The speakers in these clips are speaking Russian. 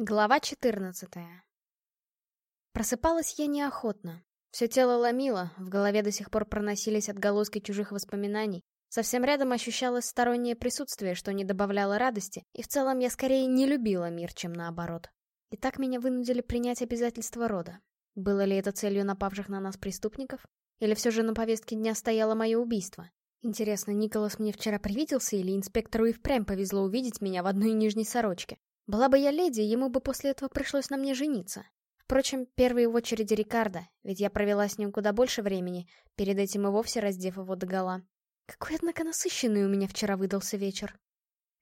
Глава 14 Просыпалась я неохотно. Все тело ломило, в голове до сих пор проносились отголоски чужих воспоминаний. Совсем рядом ощущалось стороннее присутствие, что не добавляло радости, и в целом я скорее не любила мир, чем наоборот. И так меня вынудили принять обязательства рода. Было ли это целью напавших на нас преступников? Или все же на повестке дня стояло мое убийство? Интересно, Николас мне вчера привиделся или инспектору и впрямь повезло увидеть меня в одной нижней сорочке? Была бы я леди, ему бы после этого пришлось на мне жениться. Впрочем, первый в очереди Рикардо, ведь я провела с ним куда больше времени, перед этим и вовсе раздев его догола. Какой, однако, насыщенный у меня вчера выдался вечер.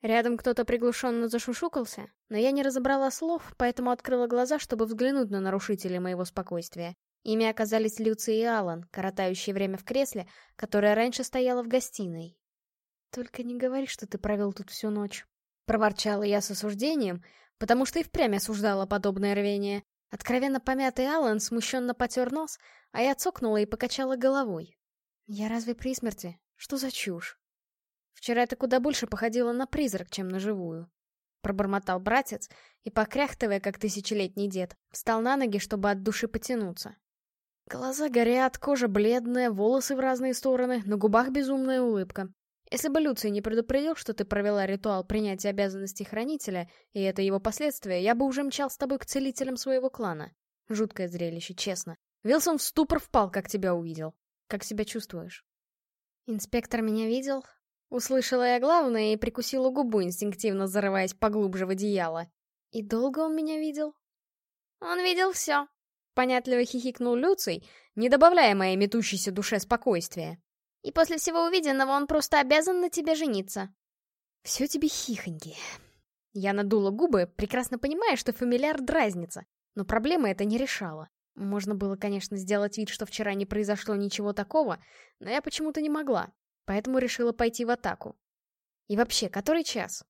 Рядом кто-то приглушенно зашушукался, но я не разобрала слов, поэтому открыла глаза, чтобы взглянуть на нарушителей моего спокойствия. Ими оказались Люци и Алан, коротающие время в кресле, которое раньше стояло в гостиной. «Только не говори, что ты провел тут всю ночь», Проворчала я с осуждением, потому что и впрямь осуждала подобное рвение. Откровенно помятый Аллан смущенно потер нос, а я цокнула и покачала головой. Я разве при смерти? Что за чушь? Вчера это куда больше походило на призрак, чем на живую. Пробормотал братец и, покряхтывая, как тысячелетний дед, встал на ноги, чтобы от души потянуться. Глаза горят, кожа бледная, волосы в разные стороны, на губах безумная улыбка. Если бы Люций не предупредил, что ты провела ритуал принятия обязанностей хранителя, и это его последствия, я бы уже мчал с тобой к целителям своего клана. Жуткое зрелище, честно. Вилсон в ступор впал, как тебя увидел. Как себя чувствуешь? Инспектор меня видел? Услышала я главное и прикусила губу, инстинктивно зарываясь поглубже в одеяло. И долго он меня видел? Он видел все. Понятливо хихикнул Люций, не добавляя моей метущейся душе спокойствия. И после всего увиденного он просто обязан на тебе жениться. Все тебе хихоньки. Я надула губы, прекрасно понимая, что фамильяр дразнится. Но проблема это не решала. Можно было, конечно, сделать вид, что вчера не произошло ничего такого, но я почему-то не могла, поэтому решила пойти в атаку. И вообще, который час?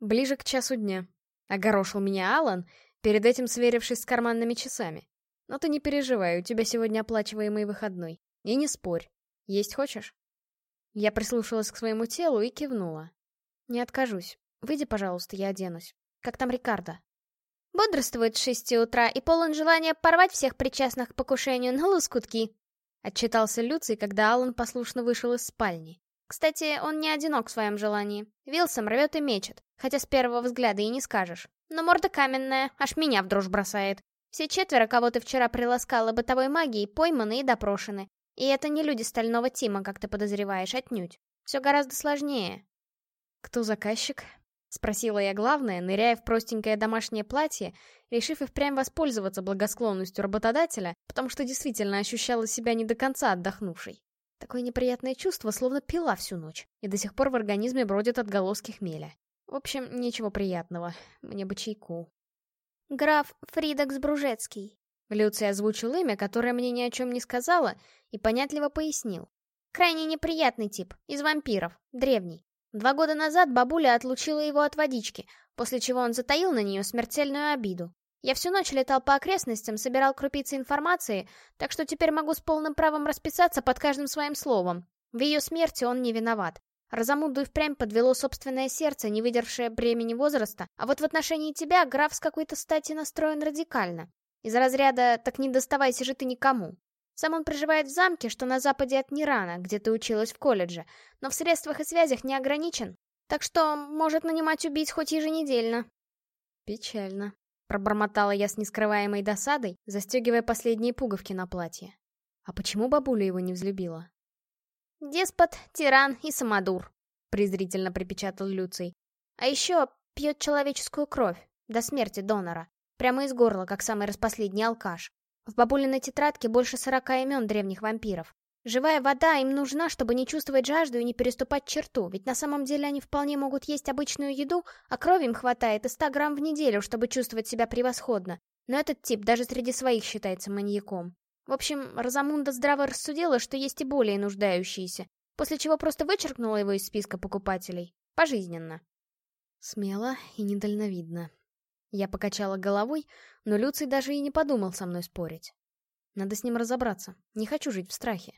Ближе к часу дня. Огорошил меня Алан, перед этим сверившись с карманными часами. Но ты не переживай, у тебя сегодня оплачиваемый выходной. И не спорь. Есть хочешь?» Я прислушалась к своему телу и кивнула. «Не откажусь. Выйди, пожалуйста, я оденусь. Как там Рикардо?» «Бодрствует с шести утра и полон желания порвать всех причастных к покушению на лоскутки», — отчитался Люций, когда Аллан послушно вышел из спальни. «Кстати, он не одинок в своем желании. Вилсом рвет и мечет, хотя с первого взгляда и не скажешь. Но морда каменная, аж меня в дрожь бросает. Все четверо, кого ты вчера приласкала бытовой магией, пойманы и допрошены. И это не люди стального Тима, как ты подозреваешь, отнюдь. Все гораздо сложнее. Кто заказчик? Спросила я главное, ныряя в простенькое домашнее платье, решив и впрямь воспользоваться благосклонностью работодателя, потому что действительно ощущала себя не до конца отдохнувшей. Такое неприятное чувство, словно пила всю ночь, и до сих пор в организме бродят отголоски хмеля. В общем, ничего приятного. Мне бы чайку. «Граф Фридекс Бружецкий», Люций озвучил имя, которое мне ни о чем не сказала, и понятливо пояснил. Крайне неприятный тип, из вампиров, древний. Два года назад бабуля отлучила его от водички, после чего он затаил на нее смертельную обиду. Я всю ночь летал по окрестностям, собирал крупицы информации, так что теперь могу с полным правом расписаться под каждым своим словом. В ее смерти он не виноват. Разамунду и впрямь подвело собственное сердце, не выдержавшее бремени возраста, а вот в отношении тебя граф с какой-то стати настроен радикально. Из разряда «так не доставайся же ты никому». Сам он проживает в замке, что на западе от Нирана, где ты училась в колледже, но в средствах и связях не ограничен, так что может нанимать убийц хоть еженедельно. Печально. Пробормотала я с нескрываемой досадой, застегивая последние пуговки на платье. А почему бабуля его не взлюбила? «Деспот, тиран и самодур», — презрительно припечатал Люций. «А еще пьет человеческую кровь, до смерти донора. Прямо из горла, как самый распоследний алкаш. В бабулиной тетрадке больше сорока имен древних вампиров. Живая вода им нужна, чтобы не чувствовать жажду и не переступать черту, ведь на самом деле они вполне могут есть обычную еду, а крови им хватает и 100 грамм в неделю, чтобы чувствовать себя превосходно. Но этот тип даже среди своих считается маньяком. В общем, Розамунда здраво рассудила, что есть и более нуждающиеся, после чего просто вычеркнула его из списка покупателей. Пожизненно. Смело и недальновидно. Я покачала головой, но Люций даже и не подумал со мной спорить. Надо с ним разобраться. Не хочу жить в страхе.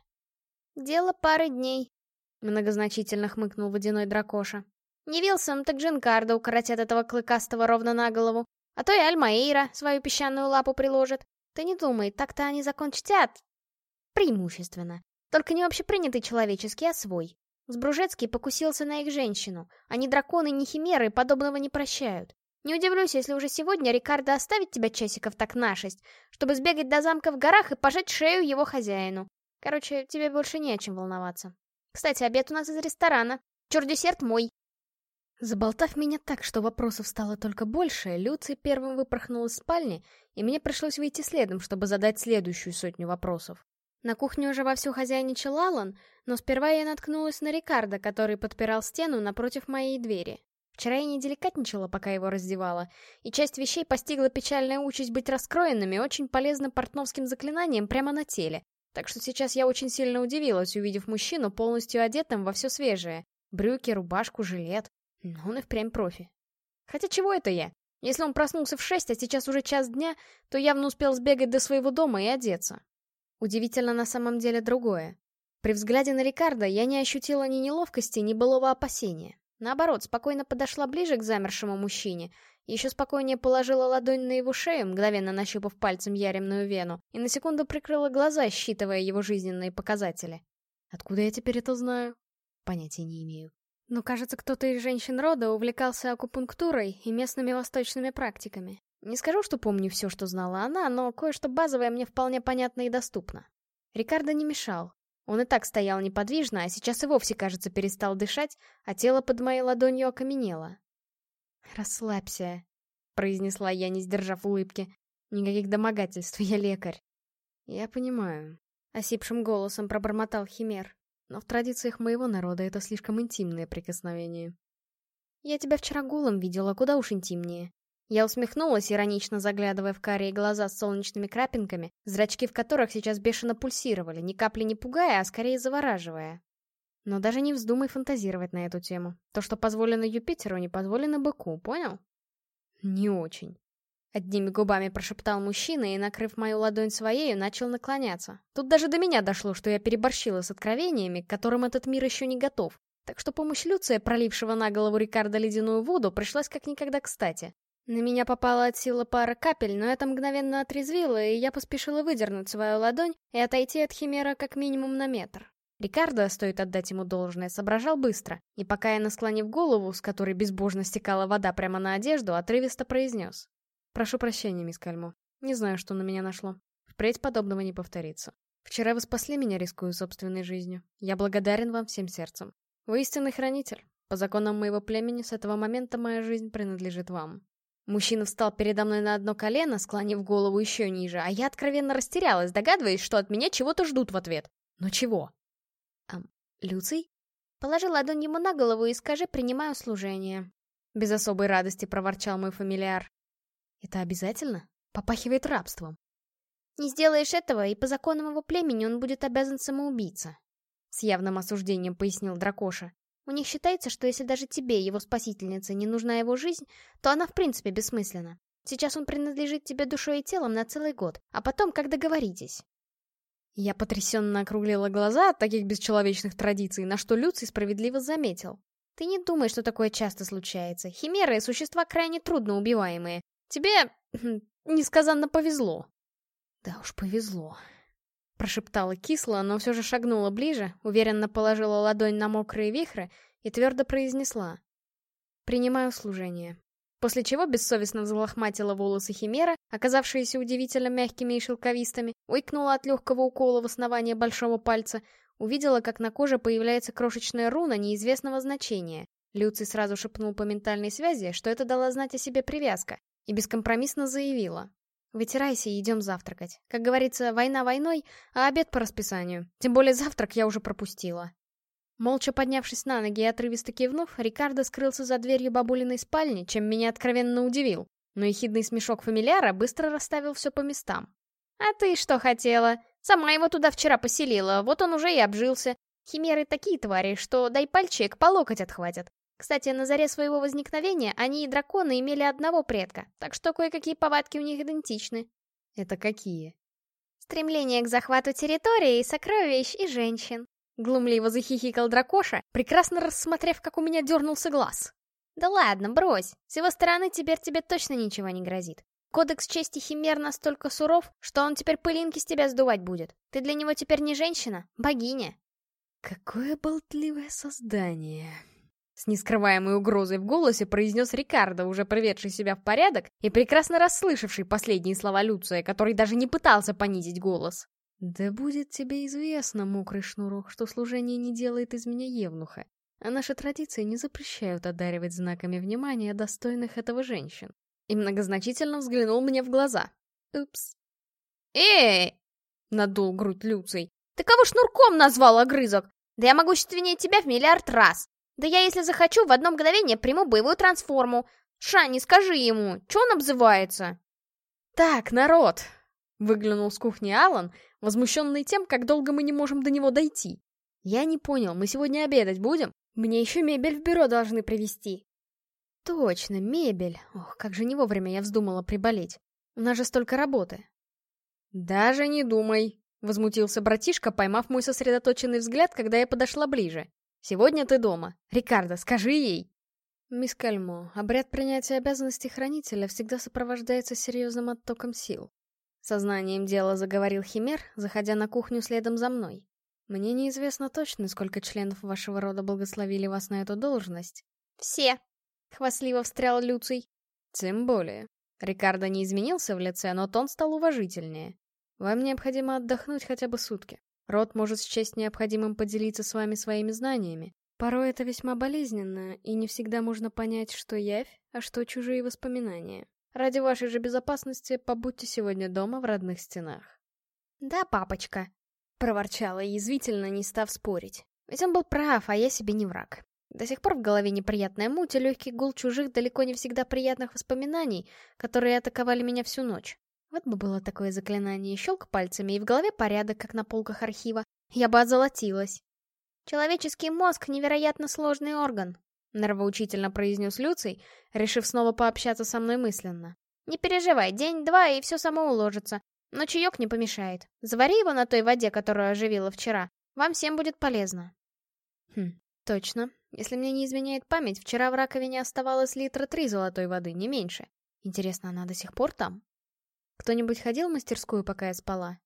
«Дело пары дней», — многозначительно хмыкнул водяной дракоша. «Не Вилсом, так Джинкардо укоротят этого клыкастого ровно на голову. А то и Альмаэйра свою песчаную лапу приложит. Ты не думай, так-то они закон чтят. Преимущественно. Только не общепринятый человеческий, а свой. Сбружецкий покусился на их женщину. Они драконы, не химеры, подобного не прощают. Не удивлюсь, если уже сегодня Рикардо оставит тебя часиков так на шесть, чтобы сбегать до замка в горах и пожать шею его хозяину. Короче, тебе больше не о чем волноваться. Кстати, обед у нас из ресторана. Чур-десерт мой. Заболтав меня так, что вопросов стало только больше, Люций первым выпорхнул из спальни, и мне пришлось выйти следом, чтобы задать следующую сотню вопросов. На кухне уже вовсю хозяйничал Алан, но сперва я наткнулась на Рикардо, который подпирал стену напротив моей двери. Вчера я не деликатничала, пока его раздевала, и часть вещей постигла печальная участь быть раскроенными очень полезным портновским заклинанием прямо на теле. Так что сейчас я очень сильно удивилась, увидев мужчину полностью одетым во все свежее. Брюки, рубашку, жилет. Но он и впрямь профи. Хотя чего это я? Если он проснулся в шесть, а сейчас уже час дня, то явно успел сбегать до своего дома и одеться. Удивительно на самом деле другое. При взгляде на Рикардо я не ощутила ни неловкости, ни былого опасения. Наоборот, спокойно подошла ближе к замершему мужчине, еще спокойнее положила ладонь на его шею, мгновенно нащупав пальцем яремную вену, и на секунду прикрыла глаза, считывая его жизненные показатели. Откуда я теперь это знаю? Понятия не имею. Но, кажется, кто-то из женщин рода увлекался акупунктурой и местными восточными практиками. Не скажу, что помню все, что знала она, но кое-что базовое мне вполне понятно и доступно. Рикардо не мешал. Он и так стоял неподвижно, а сейчас и вовсе, кажется, перестал дышать, а тело под моей ладонью окаменело. «Расслабься», — произнесла я, не сдержав улыбки. «Никаких домогательств, я лекарь». «Я понимаю», — осипшим голосом пробормотал Химер. Но в традициях моего народа это слишком интимное прикосновение. Я тебя вчера голым видела, куда уж интимнее. Я усмехнулась, иронично заглядывая в карие глаза с солнечными крапинками, зрачки в которых сейчас бешено пульсировали, ни капли не пугая, а скорее завораживая. Но даже не вздумай фантазировать на эту тему. То, что позволено Юпитеру, не позволено быку, понял? Не очень. Одними губами прошептал мужчина и, накрыв мою ладонь своей, начал наклоняться. Тут даже до меня дошло, что я переборщила с откровениями, к которым этот мир еще не готов. Так что помощь Люция, пролившего на голову Рикардо ледяную воду, пришлась как никогда кстати. На меня попала от силы пара капель, но это мгновенно отрезвило, и я поспешила выдернуть свою ладонь и отойти от Химера как минимум на метр. Рикардо, стоит отдать ему должное, соображал быстро, и пока я, насклонив голову, с которой безбожно стекала вода прямо на одежду, отрывисто произнес. «Прошу прощения, мисс Кальмо. Не знаю, что на меня нашло. Впредь подобного не повторится. Вчера вы спасли меня, рискуя собственной жизнью. Я благодарен вам всем сердцем. Вы истинный хранитель. По законам моего племени, с этого момента моя жизнь принадлежит вам. Мужчина встал передо мной на одно колено, склонив голову еще ниже, а я откровенно растерялась, догадываясь, что от меня чего-то ждут в ответ. Но чего? Ам, Люций? Положи ладонь ему на голову и скажи «принимаю служение». Без особой радости проворчал мой фамильяр. Это обязательно? Попахивает рабством. Не сделаешь этого, и по законам его племени он будет обязан самоубийца. С явным осуждением пояснил Дракоша. У них считается, что если даже тебе, его спасительница, не нужна его жизнь, то она в принципе бессмысленна. Сейчас он принадлежит тебе душой и телом на целый год, а потом, как договоритесь. Я потрясенно округлила глаза от таких бесчеловечных традиций, на что Люций справедливо заметил. Ты не думай, что такое часто случается. Химеры — существа крайне трудно убиваемые. Тебе несказанно повезло. Да уж повезло. Прошептала кисло, но все же шагнула ближе, уверенно положила ладонь на мокрые вихры и твердо произнесла. «Принимаю служение». После чего бессовестно взлохматила волосы Химера, оказавшиеся удивительно мягкими и шелковистыми, уикнула от легкого укола в основание большого пальца, увидела, как на коже появляется крошечная руна неизвестного значения. Люций сразу шепнул по ментальной связи, что это дала знать о себе привязка, и бескомпромиссно заявила. Вытирайся и идем завтракать. Как говорится, война войной, а обед по расписанию. Тем более завтрак я уже пропустила. Молча поднявшись на ноги и отрывисто кивнув, Рикардо скрылся за дверью бабулиной спальни, чем меня откровенно удивил. Но ехидный смешок фамильяра быстро расставил все по местам. «А ты что хотела? Сама его туда вчера поселила, вот он уже и обжился. Химеры такие твари, что дай пальчик, по локоть отхватят. Кстати, на заре своего возникновения они и драконы имели одного предка, так что кое-какие повадки у них идентичны. Это какие? Стремление к захвату территории, сокровищ и женщин. Глумливо захихикал дракоша, прекрасно рассмотрев, как у меня дернулся глаз. Да ладно, брось. С его стороны теперь тебе точно ничего не грозит. Кодекс чести Химер настолько суров, что он теперь пылинки с тебя сдувать будет. Ты для него теперь не женщина, богиня. Какое болтливое создание. С нескрываемой угрозой в голосе произнес Рикардо, уже приведший себя в порядок и прекрасно расслышавший последние слова Люция, который даже не пытался понизить голос. «Да будет тебе известно, мокрый шнурок, что служение не делает из меня евнуха, а наши традиции не запрещают одаривать знаками внимания достойных этого женщин». И многозначительно взглянул мне в глаза. «Упс». «Эй!» — надул грудь Люций. «Ты кого шнурком назвал, огрызок? Да я могущественнее тебя в миллиард раз!» Да я, если захочу, в одно мгновение приму боевую трансформу. Шани, скажи ему, что он обзывается? Так, народ! Выглянул с кухни Алан, возмущенный тем, как долго мы не можем до него дойти. Я не понял, мы сегодня обедать будем? Мне еще мебель в бюро должны привезти. Точно, мебель. Ох, как же не вовремя я вздумала приболеть. У нас же столько работы. Даже не думай, возмутился братишка, поймав мой сосредоточенный взгляд, когда я подошла ближе. Сегодня ты дома. Рикардо, скажи ей!» «Мисс Кальмо, обряд принятия обязанностей хранителя всегда сопровождается серьезным оттоком сил». Сознанием дела заговорил Химер, заходя на кухню следом за мной. «Мне неизвестно точно, сколько членов вашего рода благословили вас на эту должность». «Все!» — хвастливо встрял Люций. «Тем более. Рикардо не изменился в лице, но тон стал уважительнее. Вам необходимо отдохнуть хотя бы сутки. Род может счесть необходимым поделиться с вами своими знаниями. Порой это весьма болезненно, и не всегда можно понять, что явь, а что чужие воспоминания. Ради вашей же безопасности побудьте сегодня дома в родных стенах. «Да, папочка», — проворчала язвительно, не став спорить. Ведь он был прав, а я себе не враг. До сих пор в голове неприятная муть и легкий гул чужих далеко не всегда приятных воспоминаний, которые атаковали меня всю ночь. Вот бы было такое заклинание, щелк пальцами, и в голове порядок, как на полках архива. Я бы озолотилась. Человеческий мозг — невероятно сложный орган, — нравоучительно произнес Люций, решив снова пообщаться со мной мысленно. Не переживай, день-два, и все само уложится. Но чаек не помешает. Завари его на той воде, которую оживила вчера. Вам всем будет полезно. Хм, точно. Если мне не изменяет память, вчера в раковине оставалось литра три золотой воды, не меньше. Интересно, она до сих пор там? Кто-нибудь ходил в мастерскую, пока я спала?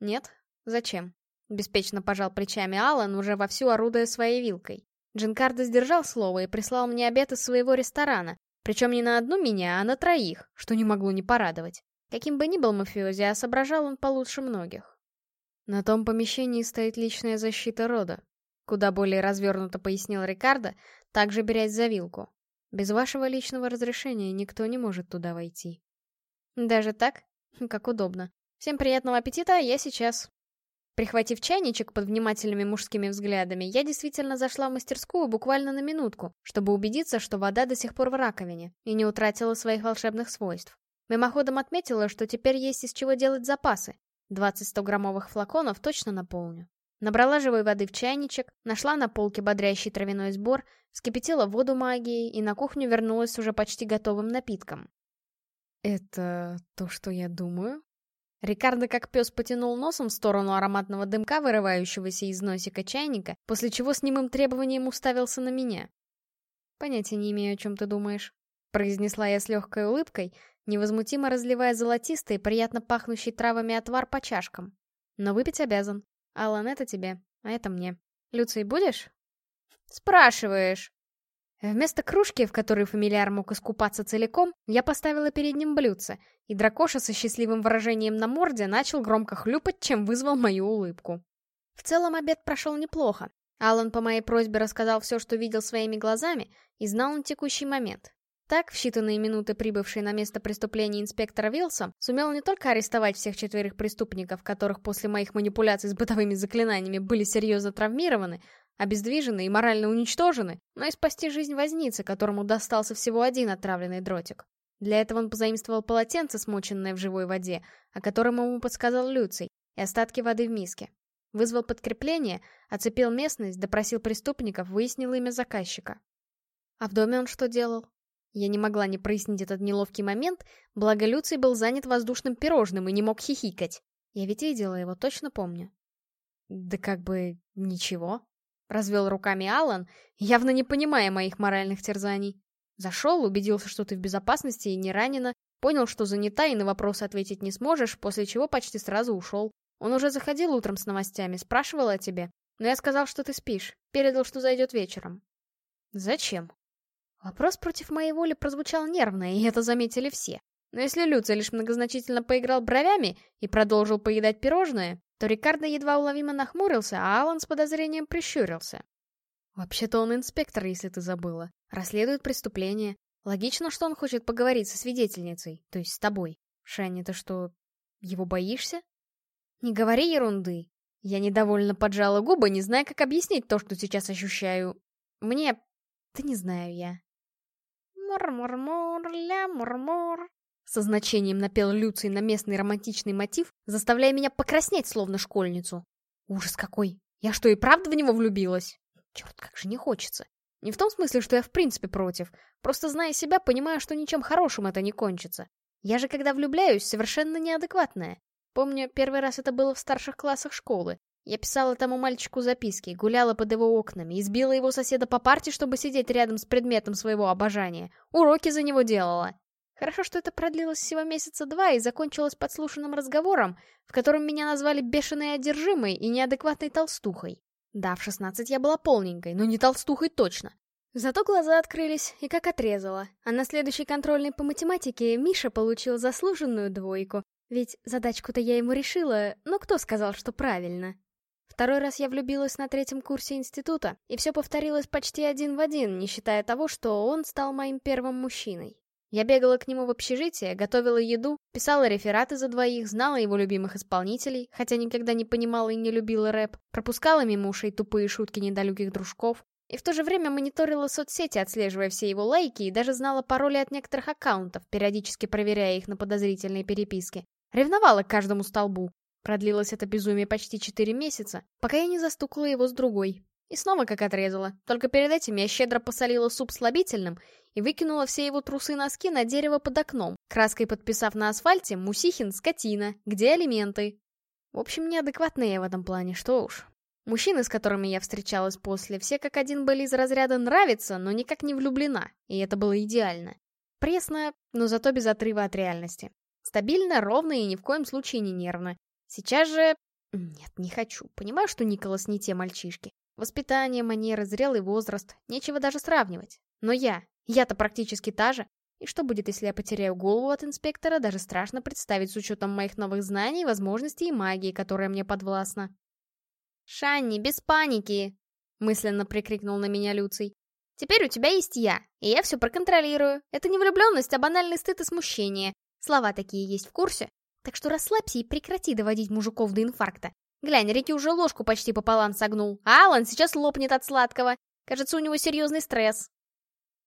Нет? Зачем? Беспечно пожал плечами Алан, уже вовсю орудуя своей вилкой. Джинкардо сдержал слово и прислал мне обед из своего ресторана, причем не на одну меня, а на троих, что не могло не порадовать. Каким бы ни был мафиози, а соображал он получше многих. На том помещении стоит личная защита рода, куда более развернуто пояснил Рикардо, также берясь за вилку. Без вашего личного разрешения никто не может туда войти. Даже так? Хм, как удобно. Всем приятного аппетита, а я сейчас. Прихватив чайничек под внимательными мужскими взглядами, я действительно зашла в мастерскую буквально на минутку, чтобы убедиться, что вода до сих пор в раковине и не утратила своих волшебных свойств. Мимоходом отметила, что теперь есть из чего делать запасы. 20 100-граммовых флаконов точно наполню. Набрала живой воды в чайничек, нашла на полке бодрящий травяной сбор, вскипятила воду магией и на кухню вернулась уже почти готовым напитком. «Это то, что я думаю?» Рикардо как пес потянул носом в сторону ароматного дымка, вырывающегося из носика чайника, после чего с немым требованием уставился на меня. «Понятия не имею, о чем ты думаешь», — произнесла я с легкой улыбкой, невозмутимо разливая золотистый, приятно пахнущий травами отвар по чашкам. «Но выпить обязан. Алан, это тебе, а это мне. Люций, будешь?» «Спрашиваешь», Вместо кружки, в которой фамильяр мог искупаться целиком, я поставила перед ним блюдце, и дракоша со счастливым выражением на морде начал громко хлюпать, чем вызвал мою улыбку. В целом обед прошел неплохо. Алан по моей просьбе рассказал все, что видел своими глазами, и знал на текущий момент. Так, в считанные минуты прибывший на место преступления инспектора Вилсон сумел не только арестовать всех четверых преступников, которых после моих манипуляций с бытовыми заклинаниями были серьезно травмированы, обездвижены и морально уничтожены, но и спасти жизнь возницы, которому достался всего один отравленный дротик. Для этого он позаимствовал полотенце, смоченное в живой воде, о котором ему подсказал Люций, и остатки воды в миске. Вызвал подкрепление, оцепил местность, допросил преступников, выяснил имя заказчика. А в доме он что делал? Я не могла не прояснить этот неловкий момент, благо Люций был занят воздушным пирожным и не мог хихикать. Я ведь видела его, точно помню. Да как бы ничего. Развел руками Алан, явно не понимая моих моральных терзаний. Зашел, убедился, что ты в безопасности и не ранена, понял, что занята и на вопросы ответить не сможешь, после чего почти сразу ушел. Он уже заходил утром с новостями, спрашивал о тебе. Но я сказал, что ты спишь, передал, что зайдет вечером. Зачем? Вопрос против моей воли прозвучал нервно, и это заметили все. Но если Люци лишь многозначительно поиграл бровями и продолжил поедать пирожное, то Рикардо едва уловимо нахмурился, а Алан с подозрением прищурился. Вообще-то он инспектор, если ты забыла. Расследует преступление. Логично, что он хочет поговорить со свидетельницей, то есть с тобой. Шанни, ты что, его боишься? Не говори ерунды. Я недовольно поджала губы, не зная, как объяснить то, что сейчас ощущаю. Мне... Да не знаю я. Мур-мур-мур, ля-мур-мур. Со значением напел Люций на местный романтичный мотив, заставляя меня покраснеть, словно школьницу. Ужас какой! Я что, и правда в него влюбилась? Черт, как же не хочется. Не в том смысле, что я в принципе против. Просто зная себя, понимаю, что ничем хорошим это не кончится. Я же, когда влюбляюсь, совершенно неадекватная. Помню, первый раз это было в старших классах школы. Я писала тому мальчику записки, гуляла под его окнами, избила его соседа по парте, чтобы сидеть рядом с предметом своего обожания. Уроки за него делала. Хорошо, что это продлилось всего месяца два и закончилось подслушанным разговором, в котором меня назвали бешеной одержимой и неадекватной толстухой. Да, в 16 я была полненькой, но не толстухой точно. Зато глаза открылись, и как отрезала. А на следующей контрольной по математике Миша получил заслуженную двойку. Ведь задачку-то я ему решила, но кто сказал, что правильно? Второй раз я влюбилась на третьем курсе института, и все повторилось почти один в один, не считая того, что он стал моим первым мужчиной. Я бегала к нему в общежитие, готовила еду, писала рефераты за двоих, знала его любимых исполнителей, хотя никогда не понимала и не любила рэп, пропускала мимо ушей тупые шутки недалеких дружков, и в то же время мониторила соцсети, отслеживая все его лайки, и даже знала пароли от некоторых аккаунтов, периодически проверяя их на подозрительные переписки. Ревновала к каждому столбу. Продлилось это безумие почти четыре месяца, пока я не застукала его с другой. И снова как отрезала. Только перед этим я щедро посолила суп слабительным и выкинула все его трусы-носки на дерево под окном, краской подписав на асфальте «Мусихин, скотина, где алименты?». В общем, неадекватная я в этом плане, что уж. Мужчины, с которыми я встречалась после, все как один были из разряда «нравится», но никак не влюблена, и это было идеально. Пресно, но зато без отрыва от реальности. Стабильно, ровно и ни в коем случае не нервно. Сейчас же... Нет, не хочу. Понимаю, что Николас не те мальчишки. Воспитание, манеры, зрелый возраст. Нечего даже сравнивать. Но я, я-то практически та же. И что будет, если я потеряю голову от инспектора, даже страшно представить с учетом моих новых знаний, возможностей и магии, которая мне подвластна. «Шанни, без паники!» — мысленно прикрикнул на меня Люций. «Теперь у тебя есть я, и я все проконтролирую. Это не влюбленность, а банальный стыд и смущение. Слова такие есть в курсе. Так что расслабься и прекрати доводить мужиков до инфаркта. Глянь, Рики уже ложку почти пополам согнул, а Алан сейчас лопнет от сладкого. Кажется, у него серьезный стресс.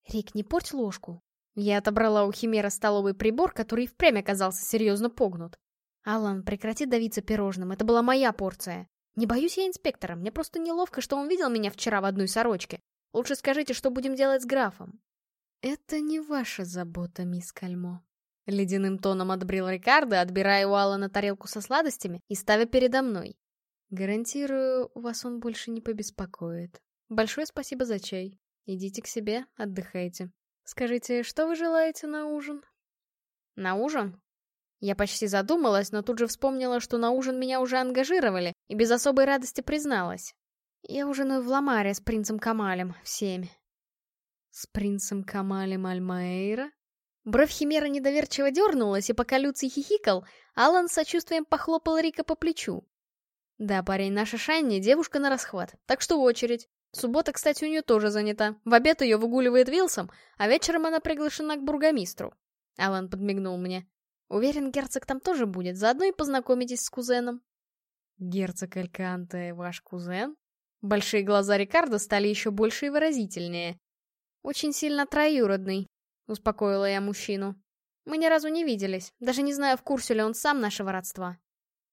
Рик, не порть ложку. Я отобрала у Химера столовый прибор, который впрямь оказался серьезно погнут. Алан, прекрати давиться пирожным, это была моя порция. Не боюсь я инспектора, мне просто неловко, что он видел меня вчера в одной сорочке. Лучше скажите, что будем делать с графом. Это не ваша забота, мисс Кальмо. Ледяным тоном отбрил Рикардо, отбирая у Алана тарелку со сладостями и ставя передо мной. Гарантирую, вас он больше не побеспокоит. Большое спасибо за чай. Идите к себе, отдыхайте. Скажите, что вы желаете на ужин? На ужин? Я почти задумалась, но тут же вспомнила, что на ужин меня уже ангажировали, и без особой радости призналась. Я ужинаю в Ламаре с принцем Камалем в семь. С принцем Камалем Альмаэйра? Бровь Химера недоверчиво дернулась, и пока Люций хихикал, Алан с сочувствием похлопал Рика по плечу. Да, парень, наша Шанни девушка на расхват, так что очередь. Суббота, кстати, у нее тоже занята. В обед ее выгуливает Вилсом, а вечером она приглашена к бургомистру. Алан подмигнул мне. Уверен, герцог там тоже будет, заодно и познакомитесь с кузеном. Герцог Альканте ваш кузен? Большие глаза Рикардо стали еще больше и выразительнее. Очень сильно троюродный, успокоила я мужчину. Мы ни разу не виделись, даже не знаю, в курсе ли он сам нашего родства.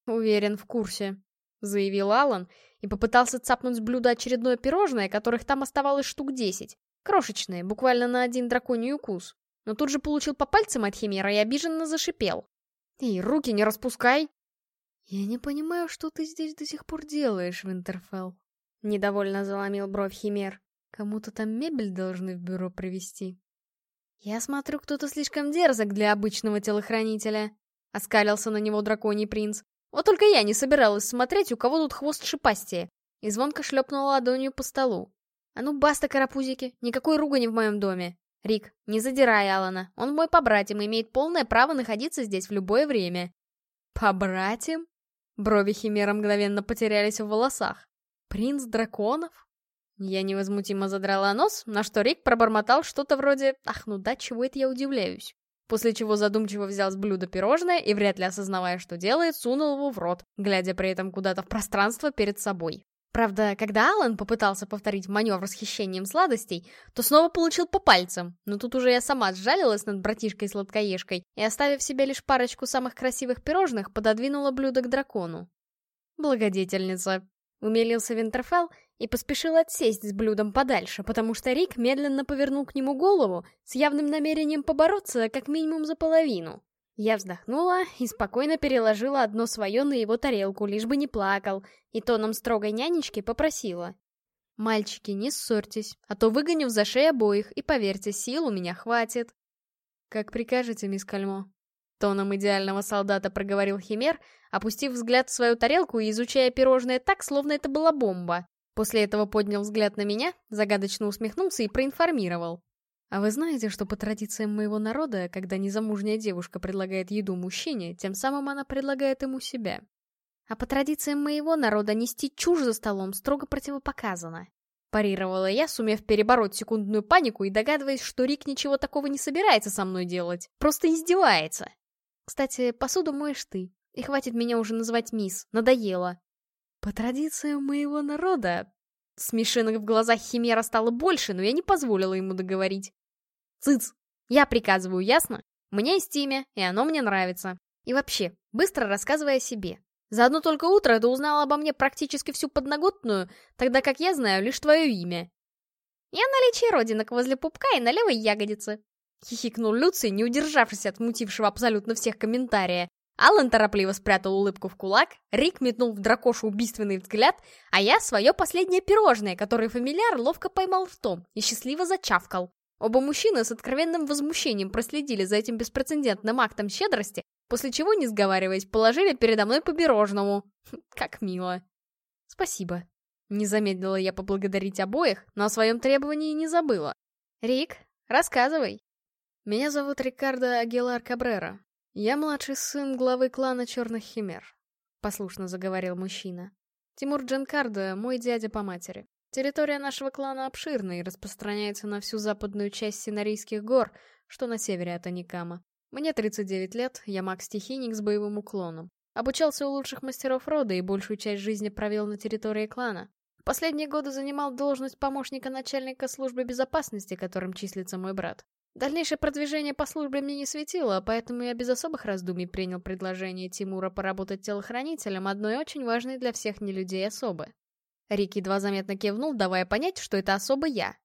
Уверен, в курсе, заявил Алан и попытался цапнуть с блюда очередное пирожное, которых там оставалось штук десять. Крошечные, буквально на один драконий укус. Но тут же получил по пальцам от Химера и обиженно зашипел. «Эй, руки не распускай!» «Я не понимаю, что ты здесь до сих пор делаешь, Винтерфелл», Недовольно заломил бровь Химер. Кому-то там мебель должны в бюро привезти. Я смотрю, кто-то слишком дерзок для обычного телохранителя. Оскалился на него драконий принц. Вот только я не собиралась смотреть, у кого тут хвост шипастее. И звонко шлепнула ладонью по столу. А ну баста, карапузики, никакой ругани в моем доме. Рик, не задирай Алана, он мой побратим и имеет полное право находиться здесь в любое время. Побратим? Брови Химера мгновенно потерялись в волосах. Принц драконов? Я невозмутимо задрала нос, на что Рик пробормотал что-то вроде «Ах, ну да, чего это я удивляюсь?» После чего задумчиво взял с блюда пирожное и, вряд ли осознавая, что делает, сунул его в рот, глядя при этом куда-то в пространство перед собой. Правда, когда Алан попытался повторить маневр с хищением сладостей, то снова получил по пальцам, но тут уже я сама сжалилась над братишкой-сладкоежкой и, оставив себе лишь парочку самых красивых пирожных, пододвинула блюдо к дракону. «Благодетельница», — умилился Винтерфелл и поспешил отсесть с блюдом подальше, потому что Рик медленно повернул к нему голову с явным намерением побороться как минимум за половину. Я вздохнула и спокойно переложила одно свое на его тарелку, лишь бы не плакал, и тоном строгой нянечки попросила. «Мальчики, не ссорьтесь, а то выгоню за шею обоих, и поверьте, сил у меня хватит». «Как прикажете, мисс Кальмо?» Тоном идеального солдата проговорил Химер, опустив взгляд в свою тарелку и изучая пирожное так, словно это была бомба. После этого поднял взгляд на меня, загадочно усмехнулся и проинформировал. А вы знаете, что по традициям моего народа, когда незамужняя девушка предлагает еду мужчине, тем самым она предлагает ему себя? А по традициям моего народа нести чушь за столом строго противопоказано. Парировала я, сумев перебороть секундную панику и догадываясь, что Рик ничего такого не собирается со мной делать, просто издевается. Кстати, посуду моешь ты, и хватит меня уже называть мисс, надоело. По традициям моего народа... Смешинок в глазах Химера стало больше, но я не позволила ему договорить. Цыц! Я приказываю, ясно? Меня есть имя, и оно мне нравится. И вообще, быстро рассказывай о себе. За одно только утро ты узнала обо мне практически всю подноготную, тогда как я знаю лишь твое имя. Я наличие родинок возле пупка и на левой ягодице. Хихикнул Люций, не удержавшись от мутившего абсолютно всех комментария. Алан торопливо спрятал улыбку в кулак, Рик метнул в дракошу убийственный взгляд, а я свое последнее пирожное, которое фамильяр ловко поймал ртом и счастливо зачавкал. Оба мужчины с откровенным возмущением проследили за этим беспрецедентным актом щедрости, после чего, не сговариваясь, положили передо мной по пирожному. Как мило. Спасибо. Не замедлила я поблагодарить обоих, но о своем требовании не забыла. Рик, рассказывай. Меня зовут Рикардо Агилар Кабрера. Я младший сын главы клана Черных Химер. Послушно заговорил мужчина. Тимур Джанкардо — мой дядя по матери. Территория нашего клана обширна и распространяется на всю западную часть Синарийских гор, что на севере от Аникама. Мне 39 лет, я маг-стихийник с боевым уклоном. Обучался у лучших мастеров рода и большую часть жизни провел на территории клана. В последние годы занимал должность помощника начальника службы безопасности, которым числится мой брат. Дальнейшее продвижение по службе мне не светило, поэтому я без особых раздумий принял предложение Тимура поработать телохранителем одной очень важной для всех нелюдей особы. Рик едва заметно кивнул, давая понять, что это особо я.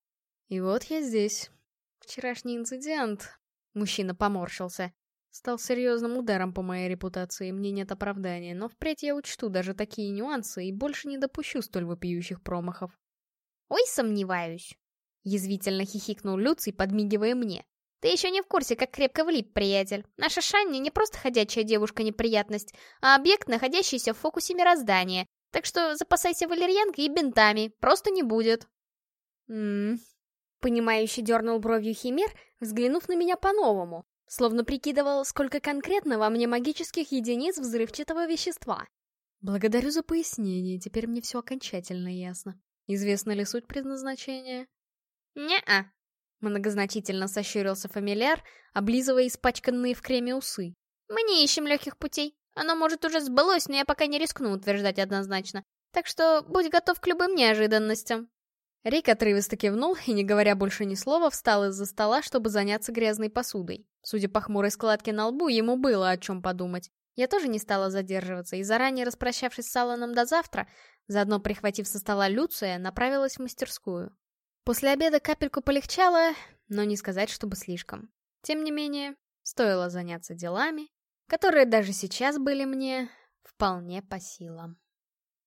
И вот я здесь. Вчерашний инцидент... Мужчина поморщился. Стал серьезным ударом по моей репутации, мне нет оправдания, но впредь я учту даже такие нюансы и больше не допущу столь вопиющих промахов. «Ой, сомневаюсь!» Язвительно хихикнул Люций, подмигивая мне. «Ты еще не в курсе, как крепко влип, приятель. Наша Шанни не просто ходячая девушка-неприятность, а объект, находящийся в фокусе мироздания, так что запасайся валерьянкой и бинтами, просто не будет. Ммм. Понимающе дернул бровью Химер, взглянув на меня по-новому, словно прикидывал, сколько конкретно во мне магических единиц взрывчатого вещества. Благодарю за пояснение, теперь мне все окончательно ясно. Известна ли суть предназначения? Не-а. Многозначительно сощурился фамильяр, облизывая испачканные в креме усы. Мы не ищем легких путей. Оно, может, уже сбылось, но я пока не рискну утверждать однозначно. Так что будь готов к любым неожиданностям. Рик отрывисто кивнул и, не говоря больше ни слова, встал из-за стола, чтобы заняться грязной посудой. Судя по хмурой складке на лбу, ему было о чем подумать. Я тоже не стала задерживаться и, заранее распрощавшись с Алланом до завтра, заодно прихватив со стола Люция, направилась в мастерскую. После обеда капельку полегчало, но не сказать, чтобы слишком. Тем не менее, стоило заняться делами, которые даже сейчас были мне вполне по силам.